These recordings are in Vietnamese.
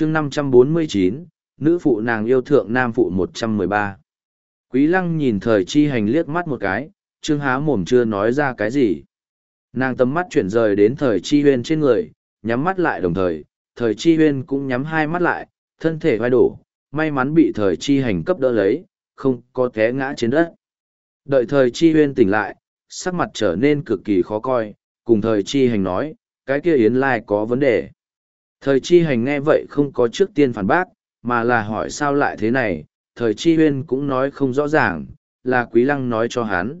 chương 549, nữ phụ nàng yêu thượng nam phụ 113. Quý lăng nhìn thời chi hành liếc mắt một cái, trương há mồm chưa nói ra cái gì. Nàng tầm mắt chuyển rời đến thời chi huyên trên người, nhắm mắt lại đồng thời, thời chi huyên cũng nhắm hai mắt lại, thân thể vai đổ, may mắn bị thời chi hành cấp đỡ lấy, không có té ngã trên đất. Đợi thời chi huyên tỉnh lại, sắc mặt trở nên cực kỳ khó coi, cùng thời chi hành nói, cái kia yến lai có vấn đề. Thời chi hành nghe vậy không có trước tiên phản bác, mà là hỏi sao lại thế này, thời chi huyên cũng nói không rõ ràng, là quý lăng nói cho hắn.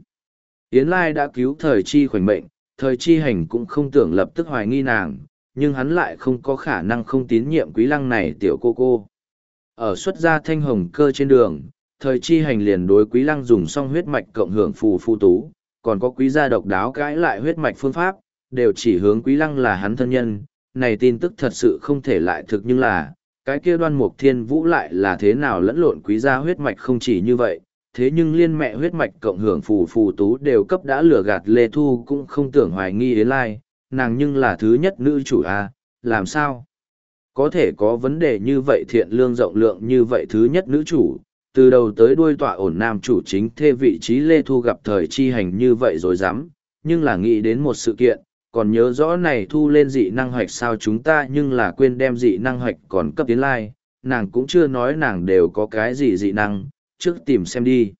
Yến Lai đã cứu thời chi khoảnh mệnh, thời chi hành cũng không tưởng lập tức hoài nghi nàng, nhưng hắn lại không có khả năng không tín nhiệm quý lăng này tiểu cô cô. Ở xuất gia thanh hồng cơ trên đường, thời chi hành liền đối quý lăng dùng xong huyết mạch cộng hưởng phù phu tú, còn có quý gia độc đáo cãi lại huyết mạch phương pháp, đều chỉ hướng quý lăng là hắn thân nhân, này tin tức thật sự không thể lại thực nhưng là, cái kia đoan mục thiên vũ lại là thế nào lẫn lộn quý gia huyết mạch không chỉ như vậy, thế nhưng liên mẹ huyết mạch cộng hưởng phù phù tú đều cấp đã lừa gạt Lê Thu cũng không tưởng hoài nghi đến Lai, nàng nhưng là thứ nhất nữ chủ A, làm sao? Có thể có vấn đề như vậy thiện lương rộng lượng như vậy thứ nhất nữ chủ, từ đầu tới đuôi tọa ổn nam chủ chính thê vị trí Lê Thu gặp thời chi hành như vậy rồi dám, nhưng là nghĩ đến một sự kiện, còn nhớ rõ này thu lên dị năng hoạch sao chúng ta nhưng là quên đem dị năng hoạch còn cấp tiến lai, nàng cũng chưa nói nàng đều có cái gì dị năng, trước tìm xem đi.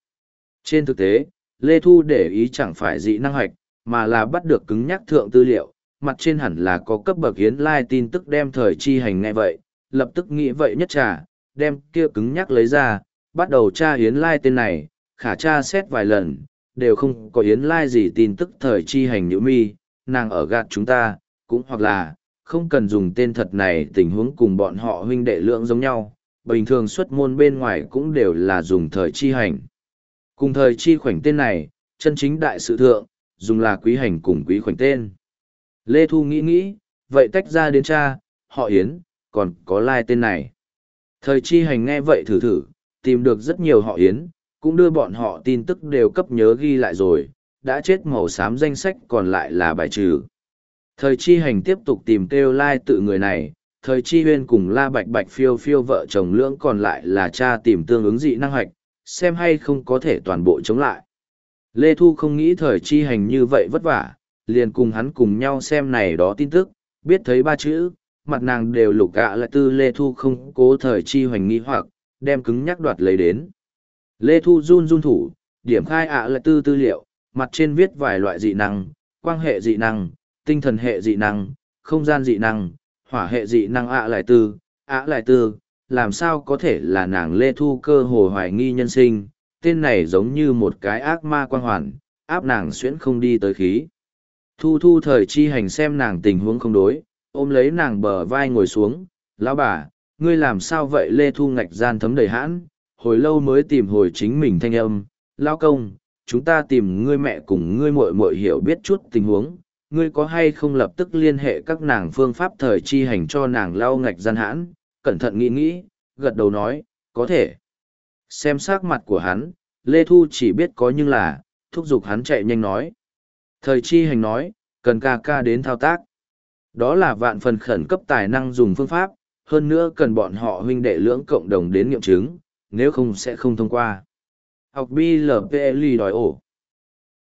Trên thực tế, Lê Thu để ý chẳng phải dị năng hoạch, mà là bắt được cứng nhắc thượng tư liệu, mặt trên hẳn là có cấp bậc hiến lai tin tức đem thời chi hành ngay vậy, lập tức nghĩ vậy nhất trả, đem kia cứng nhắc lấy ra, bắt đầu tra hiến lai tên này, khả tra xét vài lần, đều không có hiến lai gì tin tức thời chi hành nhữ mi, nàng ở gạt chúng ta, cũng hoặc là, không cần dùng tên thật này tình huống cùng bọn họ huynh đệ lượng giống nhau, bình thường xuất môn bên ngoài cũng đều là dùng thời chi hành. Cùng thời chi khoảnh tên này, chân chính đại sự thượng, dùng là quý hành cùng quý khoảnh tên. Lê Thu nghĩ nghĩ, vậy tách ra đến cha, họ Yến, còn có lai tên này. Thời chi hành nghe vậy thử thử, tìm được rất nhiều họ Yến, cũng đưa bọn họ tin tức đều cấp nhớ ghi lại rồi, đã chết màu xám danh sách còn lại là bài trừ. Thời chi hành tiếp tục tìm kêu lai tự người này, thời chi huyên cùng la bạch bạch phiêu phiêu vợ chồng lưỡng còn lại là cha tìm tương ứng dị năng hoạch, xem hay không có thể toàn bộ chống lại. Lê Thu không nghĩ thời chi hành như vậy vất vả, liền cùng hắn cùng nhau xem này đó tin tức, biết thấy ba chữ, mặt nàng đều lục gạ lại tư Lê Thu không cố thời chi hoành nghi hoặc, đem cứng nhắc đoạt lấy đến. Lê Thu run run thủ, điểm khai ạ lại tư tư liệu, mặt trên viết vài loại dị năng, quang hệ dị năng, tinh thần hệ dị năng, không gian dị năng, hỏa hệ dị năng ạ lại tư, ạ lại tư, làm sao có thể là nàng Lê Thu cơ hồ hoài nghi nhân sinh, tên này giống như một cái ác ma quang hoàn, áp nàng xuyễn không đi tới khí. Thu thu thời chi hành xem nàng tình huống không đối, ôm lấy nàng bờ vai ngồi xuống, lão bà, ngươi làm sao vậy? Lê Thu ngạch gian thấm đầy hãn, hồi lâu mới tìm hồi chính mình thanh âm, lão công, chúng ta tìm ngươi mẹ cùng ngươi muội muội hiểu biết chút tình huống, ngươi có hay không lập tức liên hệ các nàng phương pháp thời chi hành cho nàng lau ngạch gian hãn, cẩn thận nghĩ nghĩ, gật đầu nói, có thể. Xem sắc mặt của hắn, Lê Thu chỉ biết có nhưng là, thúc giục hắn chạy nhanh nói. Thời chi hành nói, cần ca ca đến thao tác. Đó là vạn phần khẩn cấp tài năng dùng phương pháp, hơn nữa cần bọn họ huynh đệ lưỡng cộng đồng đến nghiệm chứng, nếu không sẽ không thông qua. Học BLPLI đòi ổ.